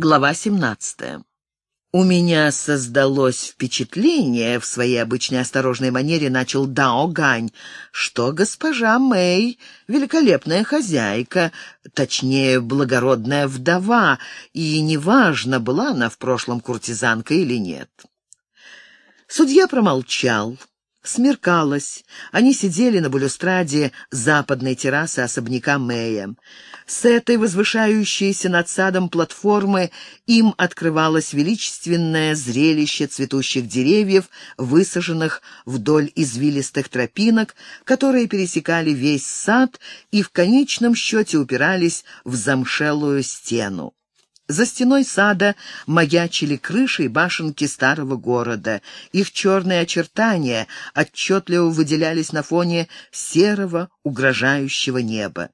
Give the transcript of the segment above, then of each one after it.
Глава 17. «У меня создалось впечатление, в своей обычной осторожной манере начал Дао Гань, что госпожа Мэй — великолепная хозяйка, точнее, благородная вдова, и неважно, была она в прошлом куртизанкой или нет». Судья промолчал. Смеркалось. Они сидели на балюстраде западной террасы особняка Мэя. С этой возвышающейся над садом платформы им открывалось величественное зрелище цветущих деревьев, высаженных вдоль извилистых тропинок, которые пересекали весь сад и в конечном счете упирались в замшелую стену. За стеной сада маячили крыши и башенки старого города. Их черные очертания отчетливо выделялись на фоне серого, угрожающего неба.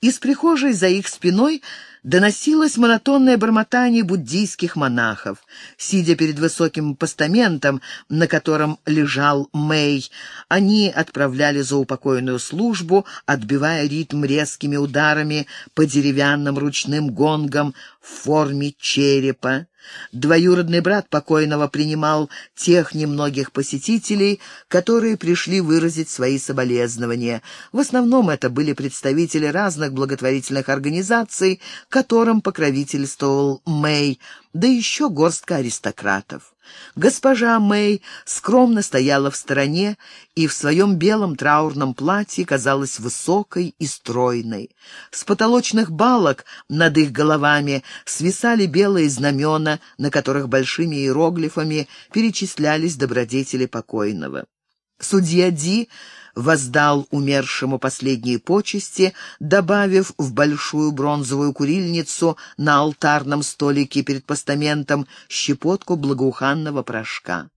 Из прихожей за их спиной доносилось монотонное бормотание буддийских монахов. Сидя перед высоким постаментом, на котором лежал Мэй, они отправляли заупокойную службу, отбивая ритм резкими ударами по деревянным ручным гонгам в форме черепа. Двоюродный брат покойного принимал тех немногих посетителей, которые пришли выразить свои соболезнования. В основном это были представители разных благотворительных организаций, которым покровительствовал Мэй, да еще горстка аристократов. Госпожа Мэй скромно стояла в стороне и в своем белом траурном платье казалась высокой и стройной. С потолочных балок над их головами свисали белые знамена, на которых большими иероглифами перечислялись добродетели покойного. Судья Ди воздал умершему последние почести, добавив в большую бронзовую курильницу на алтарном столике перед постаментом щепотку благоуханного порошка.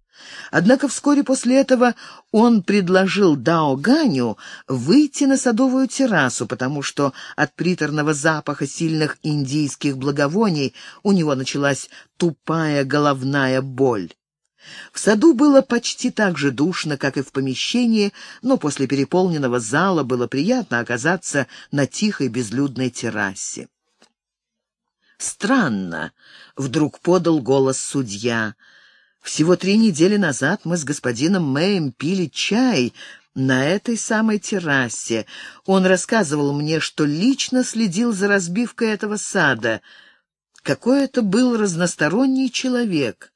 Однако вскоре после этого он предложил Дао Ганю выйти на садовую террасу, потому что от приторного запаха сильных индийских благовоний у него началась тупая головная боль. В саду было почти так же душно, как и в помещении, но после переполненного зала было приятно оказаться на тихой безлюдной террасе. «Странно», — вдруг подал голос судья. «Всего три недели назад мы с господином Мэем пили чай на этой самой террасе. Он рассказывал мне, что лично следил за разбивкой этого сада. Какой это был разносторонний человек»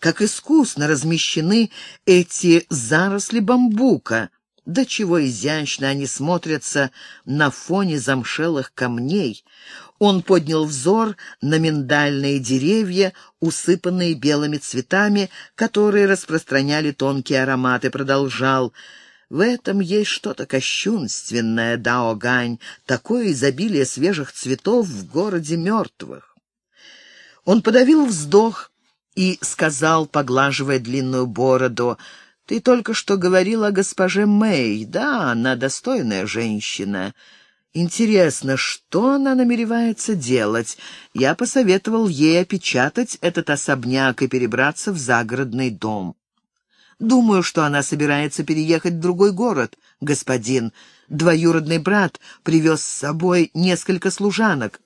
как искусно размещены эти заросли бамбука. До чего изящно они смотрятся на фоне замшелых камней. Он поднял взор на миндальные деревья, усыпанные белыми цветами, которые распространяли тонкий аромат, и продолжал в этом есть что-то кощунственное, Дао Гань, такое изобилие свежих цветов в городе мертвых. Он подавил вздох, и сказал, поглаживая длинную бороду, «Ты только что говорил о госпоже Мэй. Да, она достойная женщина. Интересно, что она намеревается делать? Я посоветовал ей опечатать этот особняк и перебраться в загородный дом. Думаю, что она собирается переехать в другой город, господин. Двоюродный брат привез с собой несколько служанок.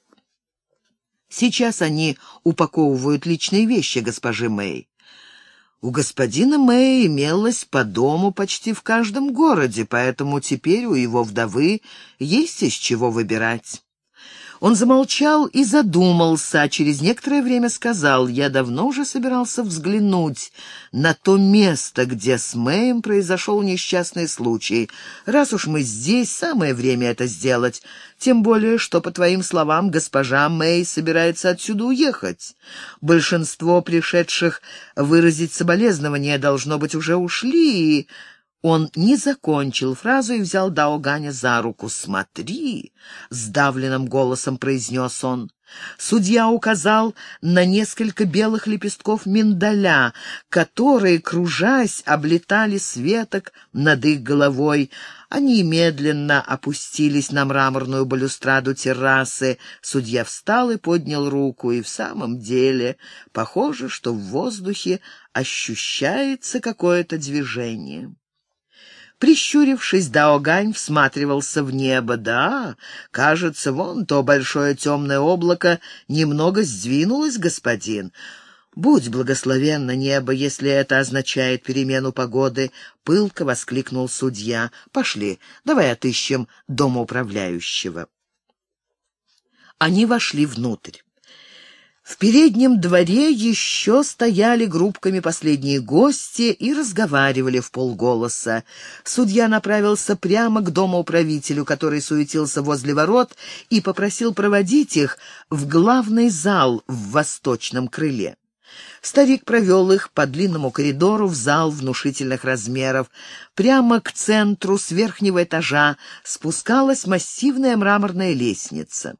Сейчас они упаковывают личные вещи госпожи Мэй. У господина Мэй имелось по дому почти в каждом городе, поэтому теперь у его вдовы есть из чего выбирать. Он замолчал и задумался, а через некоторое время сказал, «Я давно уже собирался взглянуть на то место, где с Мэем произошел несчастный случай. Раз уж мы здесь, самое время это сделать. Тем более, что, по твоим словам, госпожа Мэй собирается отсюда уехать. Большинство пришедших выразить соболезнования, должно быть, уже ушли, и он не закончил фразу и взял Даоганя за руку. «Смотри!» — сдавленным голосом произнес он. Судья указал на несколько белых лепестков миндаля, которые, кружась, облетали светок над их головой. Они медленно опустились на мраморную балюстраду террасы. Судья встал и поднял руку, и в самом деле похоже, что в воздухе ощущается какое-то движение. Прищурившись, Даогань всматривался в небо. Да, кажется, вон то большое темное облако немного сдвинулось, господин. «Будь благословенно небо, если это означает перемену погоды», — пылко воскликнул судья. «Пошли, давай отыщем домоуправляющего». Они вошли внутрь. В переднем дворе еще стояли группками последние гости и разговаривали в полголоса. Судья направился прямо к дому управителю, который суетился возле ворот, и попросил проводить их в главный зал в восточном крыле. Старик провел их по длинному коридору в зал внушительных размеров. Прямо к центру с верхнего этажа спускалась массивная мраморная лестница.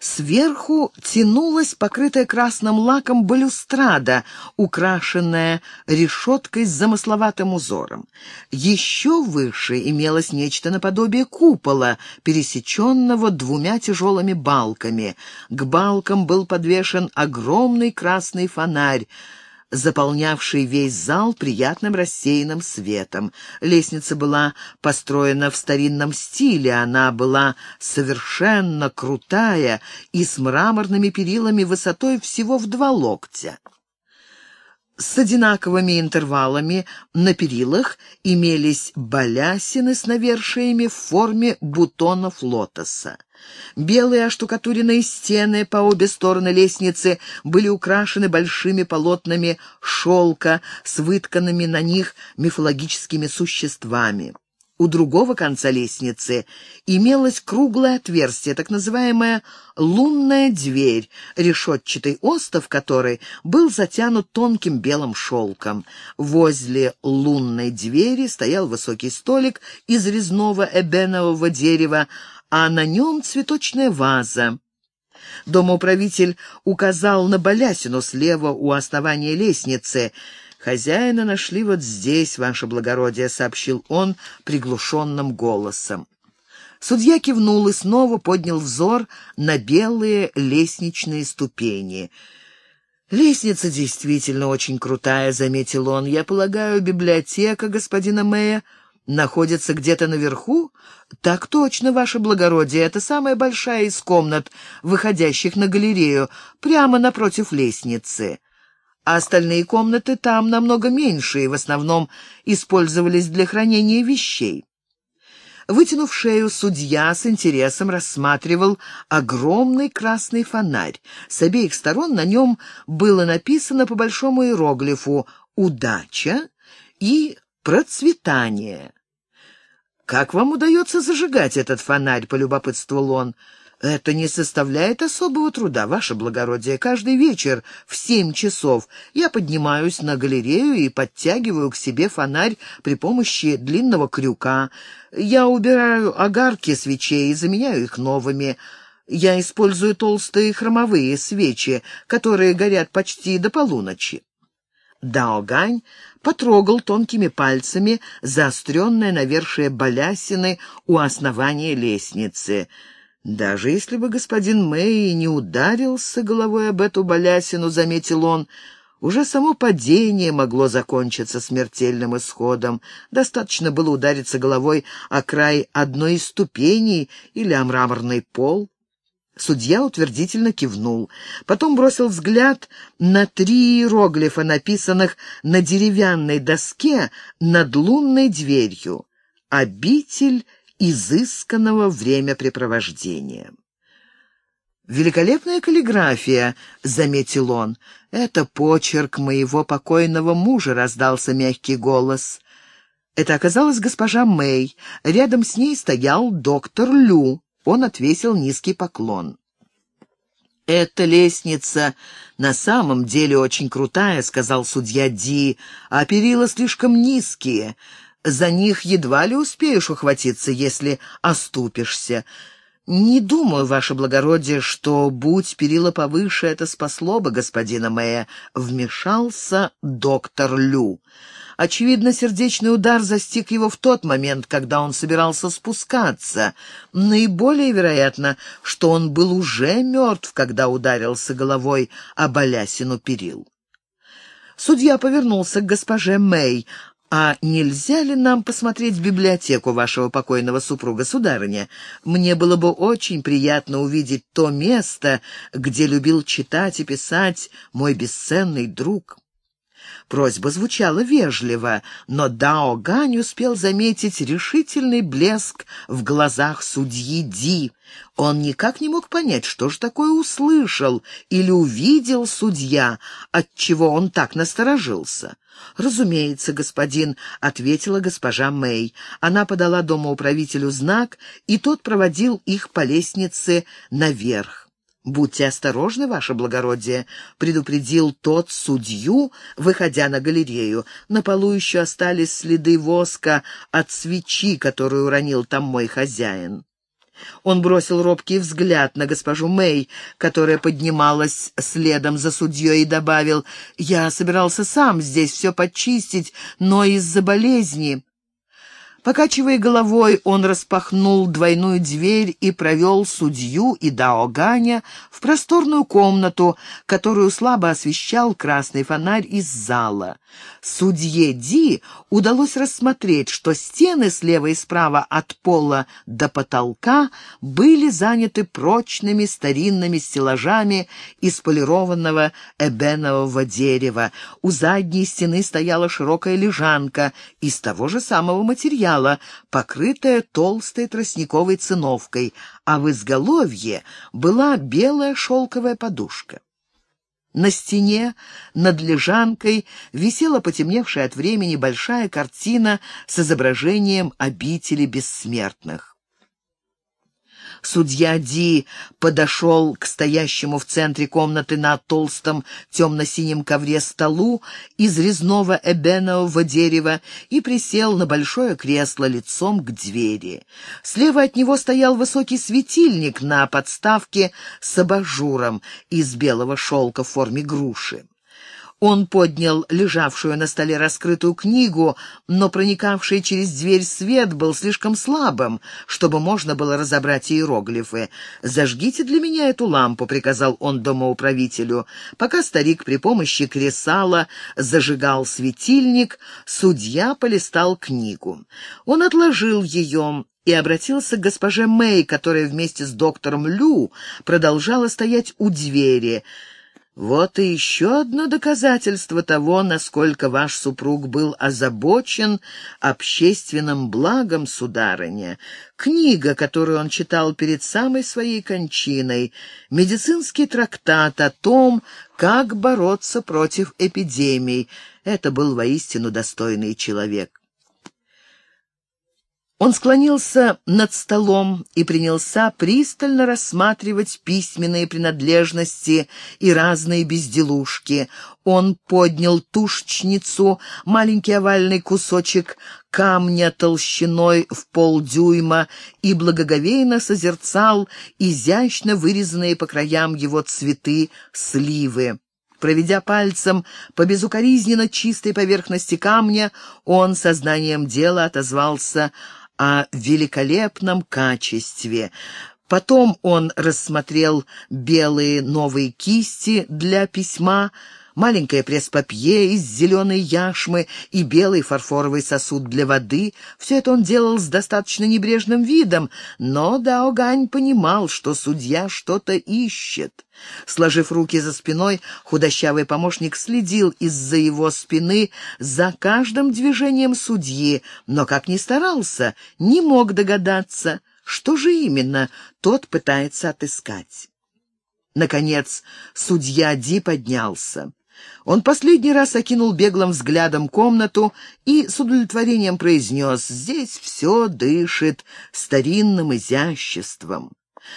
Сверху тянулась покрытая красным лаком балюстрада, украшенная решеткой с замысловатым узором. Еще выше имелось нечто наподобие купола, пересеченного двумя тяжелыми балками. К балкам был подвешен огромный красный фонарь, заполнявший весь зал приятным рассеянным светом. Лестница была построена в старинном стиле, она была совершенно крутая и с мраморными перилами высотой всего в два локтя. С одинаковыми интервалами на перилах имелись балясины с навершиями в форме бутонов лотоса. Белые оштукатуренные стены по обе стороны лестницы были украшены большими полотнами шелка с вытканными на них мифологическими существами. У другого конца лестницы имелось круглое отверстие, так называемая лунная дверь, решетчатый остов которой был затянут тонким белым шелком. Возле лунной двери стоял высокий столик из резного эбенового дерева, а на нем цветочная ваза. Домоуправитель указал на балясину слева у основания лестницы — «Хозяина нашли вот здесь, ваше благородие», — сообщил он приглушенным голосом. Судья кивнул и снова поднял взор на белые лестничные ступени. «Лестница действительно очень крутая», — заметил он. «Я полагаю, библиотека господина Мэя находится где-то наверху?» «Так точно, ваше благородие. Это самая большая из комнат, выходящих на галерею, прямо напротив лестницы» а остальные комнаты там намного меньше и в основном использовались для хранения вещей. Вытянув шею, судья с интересом рассматривал огромный красный фонарь. С обеих сторон на нем было написано по большому иероглифу «Удача» и «Процветание». «Как вам удается зажигать этот фонарь?» — полюбопытствовал он. «Это не составляет особого труда, ваше благородие. Каждый вечер в семь часов я поднимаюсь на галерею и подтягиваю к себе фонарь при помощи длинного крюка. Я убираю огарки свечей и заменяю их новыми». Я использую толстые хромовые свечи, которые горят почти до полуночи. Даогань потрогал тонкими пальцами заостренное навершие балясины у основания лестницы — даже если бы господин Мэй не ударился головой об эту балясину, заметил он, уже само падение могло закончиться смертельным исходом. Достаточно было удариться головой о край одной из ступеней или о мраморный пол. Судья утвердительно кивнул. Потом бросил взгляд на три иероглифа, написанных на деревянной доске над лунной дверью. «Обитель изысканного времяпрепровождения. «Великолепная каллиграфия», — заметил он. «Это почерк моего покойного мужа», — раздался мягкий голос. Это оказалась госпожа Мэй. Рядом с ней стоял доктор Лю. Он отвесил низкий поклон. «Эта лестница на самом деле очень крутая», — сказал судья Ди, — «а перила слишком низкие за них едва ли успеешь ухватиться, если оступишься. Не думаю, ваше благородие, что, будь перила повыше, это спасло бы господина Мэя. Вмешался доктор Лю. Очевидно, сердечный удар застиг его в тот момент, когда он собирался спускаться. Наиболее вероятно, что он был уже мертв, когда ударился головой о балясину перил. Судья повернулся к госпоже Мэй. «А нельзя ли нам посмотреть библиотеку вашего покойного супруга, сударыня? Мне было бы очень приятно увидеть то место, где любил читать и писать мой бесценный друг». Просьба звучала вежливо, но Дао Гань успел заметить решительный блеск в глазах судьи Ди. Он никак не мог понять, что же такое услышал или увидел судья, отчего он так насторожился. «Разумеется, господин», — ответила госпожа Мэй. Она подала домоуправителю знак, и тот проводил их по лестнице наверх. «Будьте осторожны, ваше благородие», — предупредил тот судью, выходя на галерею. «На полу еще остались следы воска от свечи, которую уронил там мой хозяин». Он бросил робкий взгляд на госпожу Мэй, которая поднималась следом за судьей, и добавил, «Я собирался сам здесь все почистить, но из-за болезни...» Покачивая головой, он распахнул двойную дверь и провел судью и Даоганя в просторную комнату, которую слабо освещал красный фонарь из зала. Судье Ди удалось рассмотреть, что стены слева и справа от пола до потолка были заняты прочными старинными стеллажами из полированного эбенового дерева. У задней стены стояла широкая лежанка из того же самого материала, покрытая толстой тростниковой циновкой, а в изголовье была белая шелковая подушка. На стене над лежанкой висела потемневшая от времени большая картина с изображением обители бессмертных. Судья Ди подошел к стоящему в центре комнаты на толстом темно-синем ковре столу из резного эбенового дерева и присел на большое кресло лицом к двери. Слева от него стоял высокий светильник на подставке с абажуром из белого шелка в форме груши. Он поднял лежавшую на столе раскрытую книгу, но проникавший через дверь свет был слишком слабым, чтобы можно было разобрать иероглифы. «Зажгите для меня эту лампу», — приказал он домоуправителю. Пока старик при помощи кресала зажигал светильник, судья полистал книгу. Он отложил ее и обратился к госпоже Мэй, которая вместе с доктором Лю продолжала стоять у двери — вот и еще одно доказательство того, насколько ваш супруг был озабочен общественным благом, сударыня. Книга, которую он читал перед самой своей кончиной, медицинский трактат о том, как бороться против эпидемий. Это был воистину достойный человек. Он склонился над столом и принялся пристально рассматривать письменные принадлежности и разные безделушки. Он поднял тушечницу, маленький овальный кусочек камня толщиной в полдюйма и благоговейно созерцал изящно вырезанные по краям его цветы сливы. Проведя пальцем по безукоризненно чистой поверхности камня, он сознанием дела отозвался о великолепном качестве. Потом он рассмотрел белые новые кисти для письма, маленькое пресс-папье из зеленой яшмы и белый фарфоровый сосуд для воды. Все это он делал с достаточно небрежным видом, но Даогань понимал, что судья что-то ищет. Сложив руки за спиной, худощавый помощник следил из-за его спины за каждым движением судьи, но, как ни старался, не мог догадаться, что же именно тот пытается отыскать. Наконец, судья Ди поднялся. Он последний раз окинул беглым взглядом комнату и с удовлетворением произнес «Здесь все дышит старинным изяществом».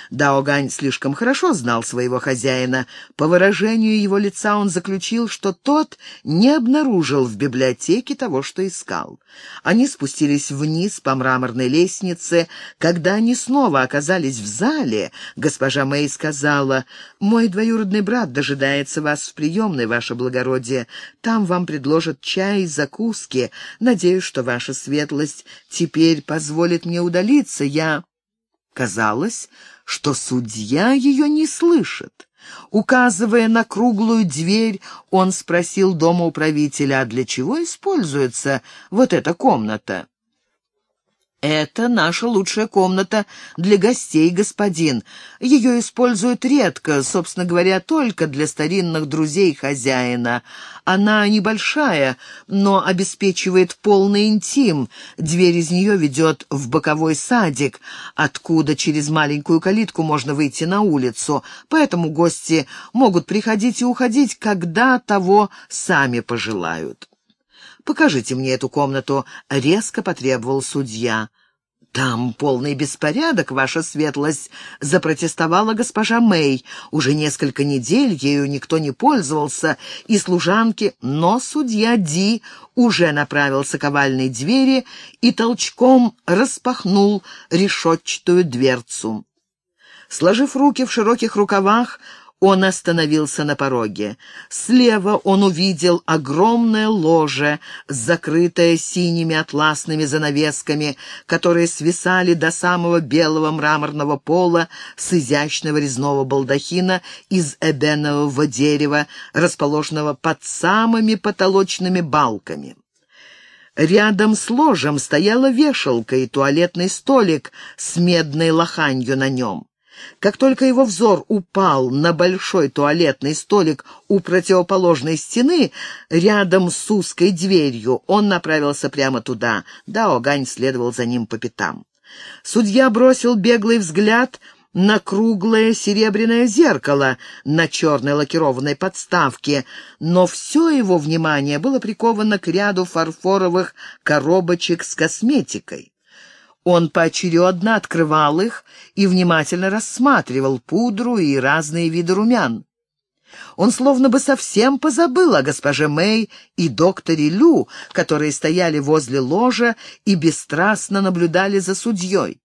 Даогань слишком хорошо знал своего хозяина. По выражению его лица он заключил, что тот не обнаружил в библиотеке того, что искал. Они спустились вниз по мраморной лестнице. Когда они снова оказались в зале, госпожа Мэй сказала, «Мой двоюродный брат дожидается вас в приемной, ваше благородие. Там вам предложат чай и закуски. Надеюсь, что ваша светлость теперь позволит мне удалиться. Я...» Казалось, что судья ее не слышит. Указывая на круглую дверь, он спросил дома управителя, а для чего используется вот эта комната? «Это наша лучшая комната для гостей, господин. Ее используют редко, собственно говоря, только для старинных друзей хозяина. Она небольшая, но обеспечивает полный интим. Дверь из нее ведет в боковой садик, откуда через маленькую калитку можно выйти на улицу, поэтому гости могут приходить и уходить, когда того сами пожелают». «Покажите мне эту комнату», — резко потребовал судья. «Там полный беспорядок, ваша светлость», — запротестовала госпожа Мэй. Уже несколько недель ею никто не пользовался, и служанки, но судья Ди уже направился к овальной двери и толчком распахнул решетчатую дверцу. Сложив руки в широких рукавах, он остановился на пороге. Слева он увидел огромное ложе, закрытое синими атласными занавесками, которые свисали до самого белого мраморного пола с изящного резного балдахина из эбенового дерева, расположенного под самыми потолочными балками. Рядом с ложем стояла вешалка и туалетный столик с медной лоханью на нем. Как только его взор упал на большой туалетный столик у противоположной стены, рядом с узкой дверью, он направился прямо туда. Дао Гань следовал за ним по пятам. Судья бросил беглый взгляд на круглое серебряное зеркало на черной лакированной подставке, но все его внимание было приковано к ряду фарфоровых коробочек с косметикой. Он поочередно открывал их и внимательно рассматривал пудру и разные виды румян. Он словно бы совсем позабыл о госпоже Мэй и докторе Лю, которые стояли возле ложа и бесстрастно наблюдали за судьей.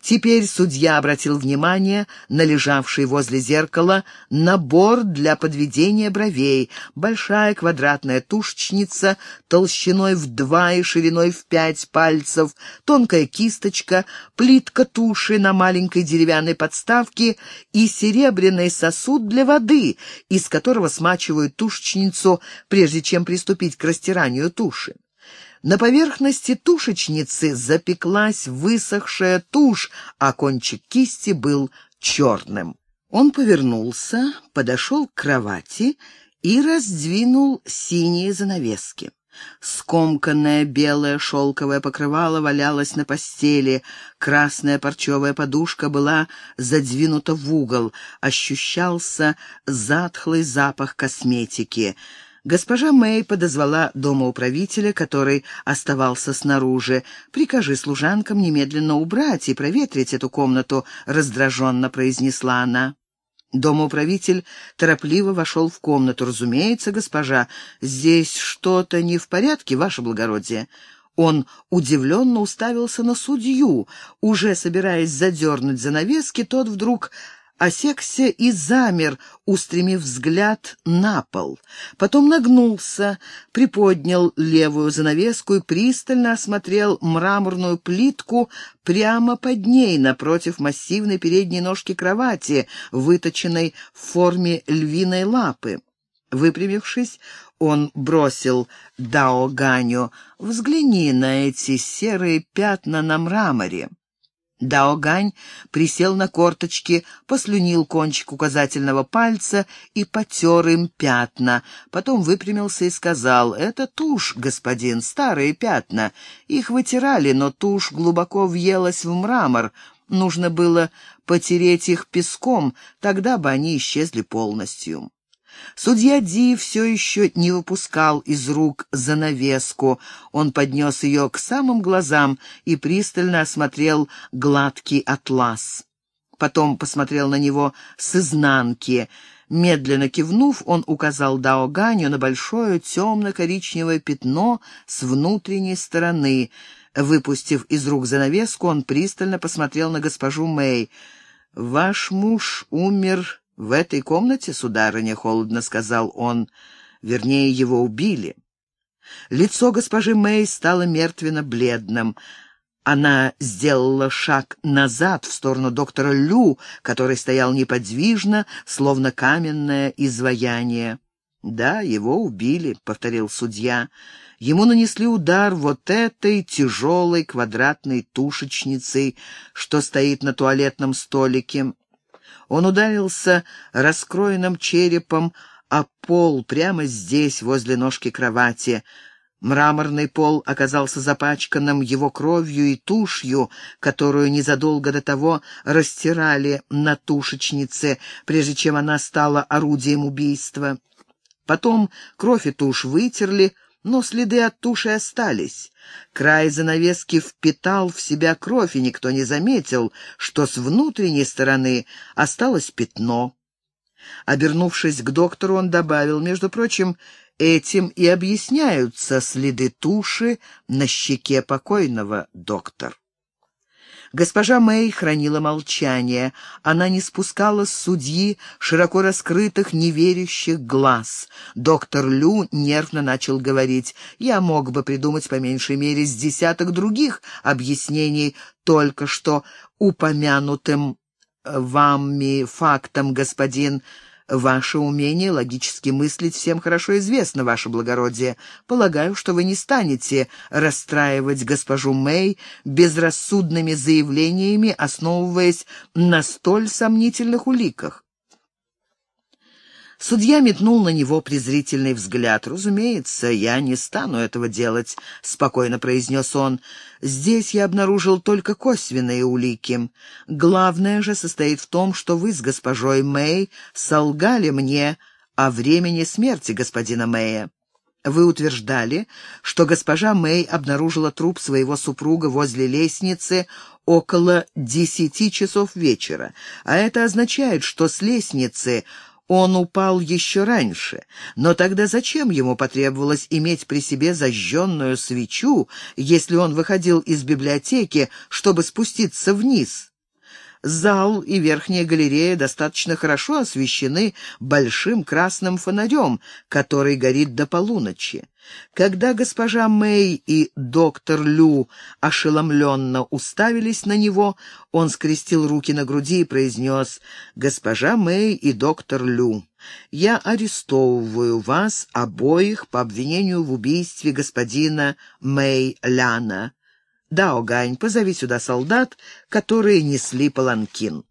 Теперь судья обратил внимание на лежавший возле зеркала набор для подведения бровей, большая квадратная тушечница толщиной в два и шириной в пять пальцев, тонкая кисточка, плитка туши на маленькой деревянной подставке и серебряный сосуд для воды, из которого смачивают тушечницу, прежде чем приступить к растиранию туши. На поверхности тушечницы запеклась высохшая тушь, а кончик кисти был черным. Он повернулся, подошел к кровати и раздвинул синие занавески. Скомканное белое шелковое покрывало валялось на постели, красная парчевая подушка была задвинута в угол, ощущался затхлый запах косметики — Госпожа Мэй подозвала домоуправителя, который оставался снаружи. «Прикажи служанкам немедленно убрать и проветрить эту комнату», — раздраженно произнесла она. Домоуправитель торопливо вошел в комнату. «Разумеется, госпожа, здесь что-то не в порядке, ваше благородие». Он удивленно уставился на судью. Уже собираясь задернуть занавески, тот вдруг осекся и замер, устремив взгляд на пол. Потом нагнулся, приподнял левую занавеску и пристально осмотрел мраморную плитку прямо под ней, напротив массивной передней ножки кровати, выточенной в форме львиной лапы. Выпрямившись, он бросил Дао Ганю «Взгляни на эти серые пятна на мраморе». Даогань присел на корточки, послюнил кончик указательного пальца и потер им пятна. Потом выпрямился и сказал, «Это тушь, господин, старые пятна. Их вытирали, но тушь глубоко въелась в мрамор. Нужно было потереть их песком, тогда бы они исчезли полностью». Судья Ди все еще не выпускал из рук занавеску. Он поднес ее к самым глазам и пристально осмотрел гладкий атлас. Потом посмотрел на него с изнанки. Медленно кивнув, он указал Дао Ганю на большое темно-коричневое пятно с внутренней стороны. Выпустив из рук занавеску, он пристально посмотрел на госпожу Мэй. «Ваш муж умер «В этой комнате, сударыня, — холодно сказал он, — вернее, его убили». Лицо госпожи Мэй стало мертвенно-бледным. Она сделала шаг назад в сторону доктора Лю, который стоял неподвижно, словно каменное изваяние. «Да, его убили», — повторил судья. «Ему нанесли удар вот этой тяжелой квадратной тушечницей, что стоит на туалетном столике. Он ударился раскроенным черепом о пол прямо здесь, возле ножки кровати. Мраморный пол оказался запачканным его кровью и тушью, которую незадолго до того растирали на тушечнице, прежде чем она стала орудием убийства. Потом кровь и тушь вытерли, но следы от туши остались. Край занавески впитал в себя кровь, и никто не заметил, что с внутренней стороны осталось пятно. Обернувшись к доктору, он добавил, между прочим, Этим и объясняются следы туши на щеке покойного, доктор. Госпожа Мэй хранила молчание. Она не спускала с судьи широко раскрытых, неверящих глаз. Доктор Лю нервно начал говорить. «Я мог бы придумать по меньшей мере с десяток других объяснений только что упомянутым вами фактом, господин Ваше умение логически мыслить всем хорошо известно, ваше благородие. Полагаю, что вы не станете расстраивать госпожу Мэй безрассудными заявлениями, основываясь на столь сомнительных уликах. Судья метнул на него презрительный взгляд. «Разумеется, я не стану этого делать», — спокойно произнес он. «Здесь я обнаружил только косвенные улики. Главное же состоит в том, что вы с госпожой Мэй солгали мне о времени смерти господина Мэя. Вы утверждали, что госпожа Мэй обнаружила труп своего супруга возле лестницы около десяти часов вечера, а это означает, что с лестницы он упал еще раньше, но тогда зачем ему потребовалось иметь при себе зажженную свечу, если он выходил из библиотеки, чтобы спуститься вниз? Зал и верхняя галерея достаточно хорошо освещены большим красным фонарем, который горит до полуночи. Когда госпожа Мэй и доктор Лю ошеломленно уставились на него, он скрестил руки на груди и произнес «Госпожа Мэй и доктор Лю, я арестовываю вас обоих по обвинению в убийстве господина Мэй Ляна». «Да, Огань, позови сюда солдат, которые несли паланкин».